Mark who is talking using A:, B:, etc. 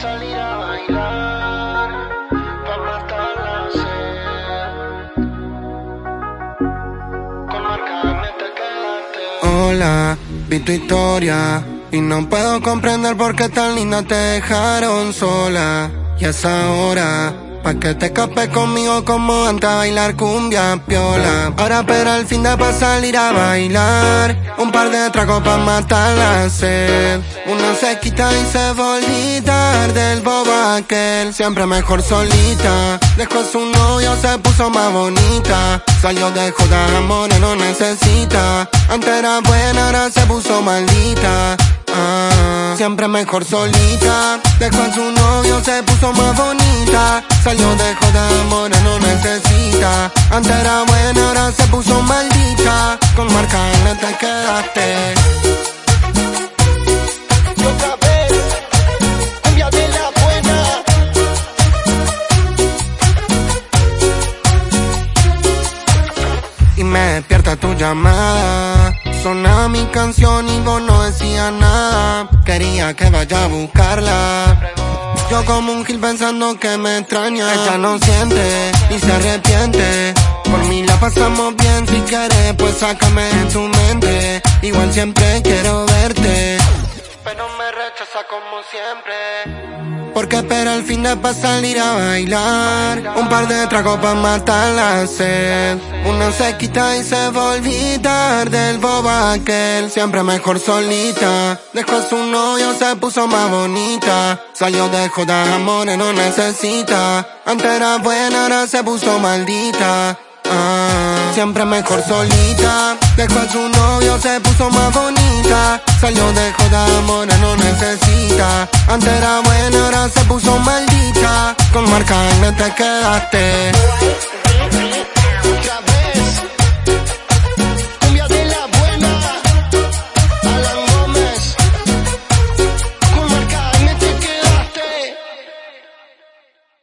A: salir a bailar, pa' matar la sed. Con marcarme te quedaste.
B: Hola, vi tu historia y no puedo comprender por qué tan linda te dejaron sola. Y es ahora Pa' que te escapes conmigo como antes a bailar cumbia piola. Ahora espera el fin de pa' salir a bailar. Un par de tragos pa' matar la sed. Una se quita y se va del bobo aquel. Siempre mejor solita. Dejó su novio, se puso más bonita. Salió de joda, amor, no necesita. Antes era buena, ahora se puso maldita. Ah, siempre mejor solita. Dejó su novio, se puso más bonita. Salió de joda, amor, no necesita. Antes era buena, ahora se puso maldita. Con marca en te quedaste.
A: Y otra vez, de la buena.
B: Y me despierta tu llamada. Sonaba mi canción y vos no decías nada. Quería que vaya a buscarla. Como un gil pensando que me extraña. Ella no siente y se arrepiente. Por mí la pasamos bien si quieres, pues sácame de tu mente. Igual siempre quiero verte. Pero me rechaza como siempre. Porque espera el fin de pa' salir a bailar. Un par de tragos pa' matar la sed. Una se quita y se va a olvidar del bobo aquel. Siempre mejor solita. Dejó a su novio, se puso más bonita. Salió de joda, amores, no necesita. Antes era buena, ahora se puso maldita. Ah, siempre mejor solita. Dejó a su novio, se puso más bonita. Salió de joda, no necesita. Antes era buena, ahora se puso maldita. Con marca en te quedaste.